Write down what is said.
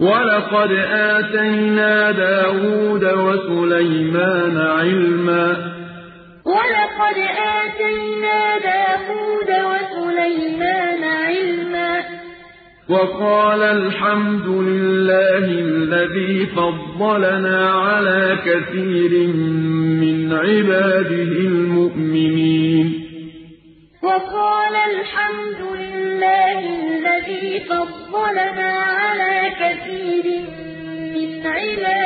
وَلَقَدْ آتَيْنَا دَاوُودَ وَسُلَيْمَانَ عِلْمًا ۖ. وَلَقَدْ آتَيْنَا دَاوُودَ وَسُلَيْمَانَ عِلْمًا ۖ. وَقَالَا الْحَمْدُ لِلَّهِ الَّذِي فَضَّلَنَا عَلَىٰ كَثِيرٍ مِّنْ عِبَادِهِ الْمُؤْمِنِينَ. وَقَالَ الْحَمْدُ لِلَّهِ الَّذِي فَضَّلَنَا عَلَىٰ كَثِيرٍ مِّنْ عِبَادِهِ